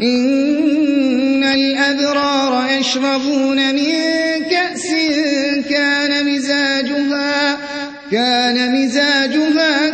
إن الأبرار يشربون من كأس كان مزاجها, كان مزاجها